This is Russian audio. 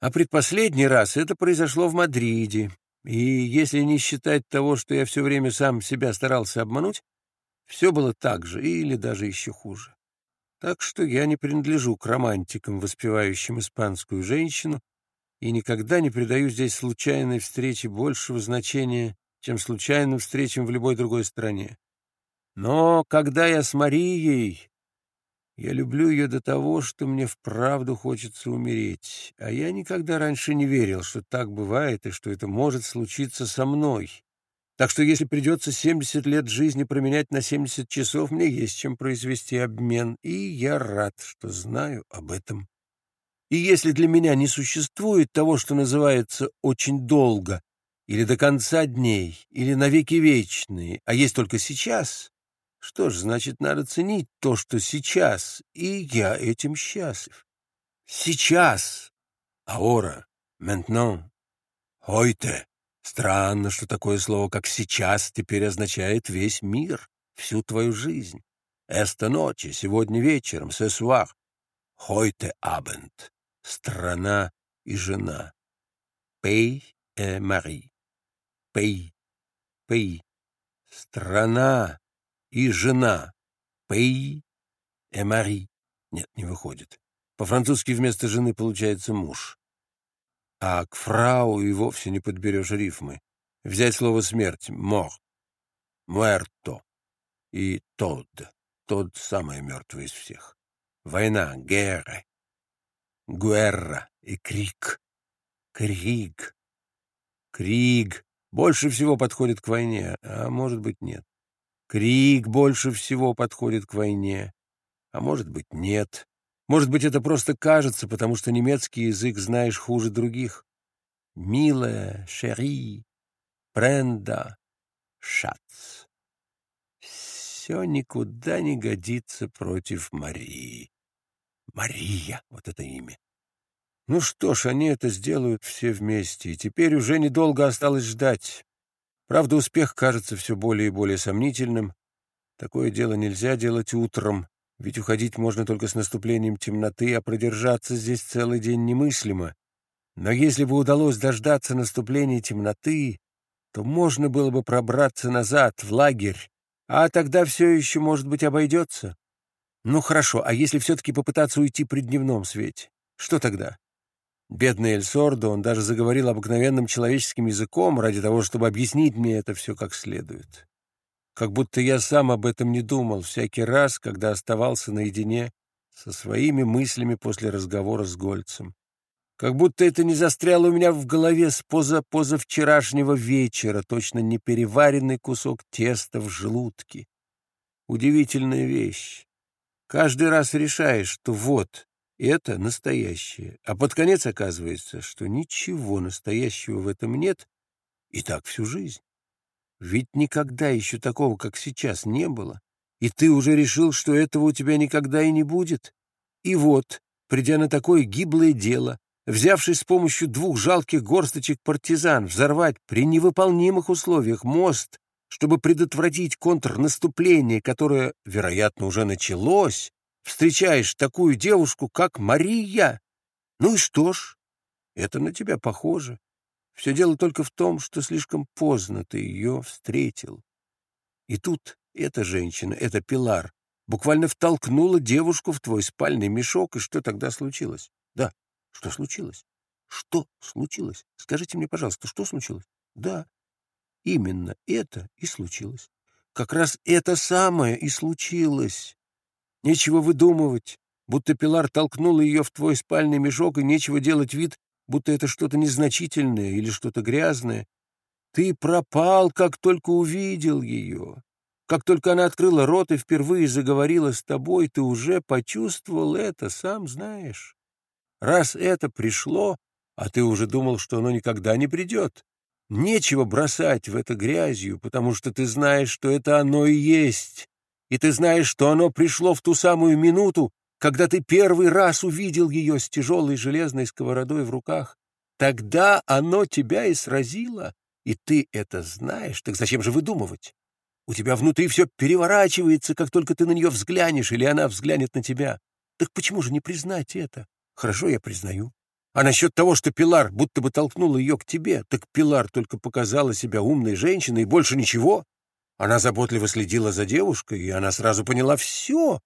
А предпоследний раз это произошло в Мадриде. И если не считать того, что я все время сам себя старался обмануть, все было так же или даже еще хуже. Так что я не принадлежу к романтикам, воспевающим испанскую женщину, и никогда не придаю здесь случайной встрече большего значения, чем случайным встречам в любой другой стране. Но когда я с Марией, я люблю ее до того, что мне вправду хочется умереть, а я никогда раньше не верил, что так бывает и что это может случиться со мной. Так что если придется 70 лет жизни променять на 70 часов, мне есть чем произвести обмен, и я рад, что знаю об этом. И если для меня не существует того, что называется «очень долго», или до конца дней, или навеки вечные, а есть только сейчас, что ж, значит, надо ценить то, что сейчас, и я этим счастлив. Сейчас. Аора. Maintenant. Heute. Странно, что такое слово, как «сейчас», теперь означает весь мир, всю твою жизнь. Эста ночи, сегодня вечером, soir. Heute Abend страна и жена. Пей э Мари. Пей. Пей. Страна и жена. Пей э Мари. Нет, не выходит. По-французски вместо жены получается муж. А к фрау и вовсе не подберешь рифмы. Взять слово «смерть» — «мор», «муэрто» и «тод». Тод — самое мертвое из всех. Война, геры, Гуэрра и крик. Криг. Криг больше всего подходит к войне, а может быть нет. Крик больше всего подходит к войне, а может быть нет. Может быть, это просто кажется, потому что немецкий язык знаешь хуже других. Милая, шери, бренда, шац. Все никуда не годится против Марии. Мария, вот это имя. Ну что ж, они это сделают все вместе, и теперь уже недолго осталось ждать. Правда, успех кажется все более и более сомнительным. Такое дело нельзя делать утром, ведь уходить можно только с наступлением темноты, а продержаться здесь целый день немыслимо. Но если бы удалось дождаться наступления темноты, то можно было бы пробраться назад, в лагерь, а тогда все еще, может быть, обойдется. Ну хорошо, а если все-таки попытаться уйти при дневном свете? Что тогда? Бедный Эль Сордо, он даже заговорил обыкновенным человеческим языком ради того, чтобы объяснить мне это все как следует. Как будто я сам об этом не думал всякий раз, когда оставался наедине со своими мыслями после разговора с Гольцем. Как будто это не застряло у меня в голове с поза-позавчерашнего вечера, точно непереваренный кусок теста в желудке. Удивительная вещь. Каждый раз решаешь, что вот, это настоящее, а под конец оказывается, что ничего настоящего в этом нет, и так всю жизнь. Ведь никогда еще такого, как сейчас, не было, и ты уже решил, что этого у тебя никогда и не будет. И вот, придя на такое гиблое дело, взявшись с помощью двух жалких горсточек партизан взорвать при невыполнимых условиях мост чтобы предотвратить контрнаступление, которое, вероятно, уже началось, встречаешь такую девушку, как Мария. Ну и что ж, это на тебя похоже. Все дело только в том, что слишком поздно ты ее встретил. И тут эта женщина, эта Пилар, буквально втолкнула девушку в твой спальный мешок, и что тогда случилось? Да, что случилось? Что случилось? Скажите мне, пожалуйста, что случилось? Да, Именно это и случилось. Как раз это самое и случилось. Нечего выдумывать, будто Пилар толкнула ее в твой спальный мешок, и нечего делать вид, будто это что-то незначительное или что-то грязное. Ты пропал, как только увидел ее. Как только она открыла рот и впервые заговорила с тобой, ты уже почувствовал это, сам знаешь. Раз это пришло, а ты уже думал, что оно никогда не придет, Нечего бросать в это грязью, потому что ты знаешь, что это оно и есть, и ты знаешь, что оно пришло в ту самую минуту, когда ты первый раз увидел ее с тяжелой железной сковородой в руках. Тогда оно тебя и сразило, и ты это знаешь. Так зачем же выдумывать? У тебя внутри все переворачивается, как только ты на нее взглянешь, или она взглянет на тебя. Так почему же не признать это? Хорошо, я признаю. А насчет того, что Пилар будто бы толкнула ее к тебе, так Пилар только показала себя умной женщиной и больше ничего. Она заботливо следила за девушкой, и она сразу поняла все,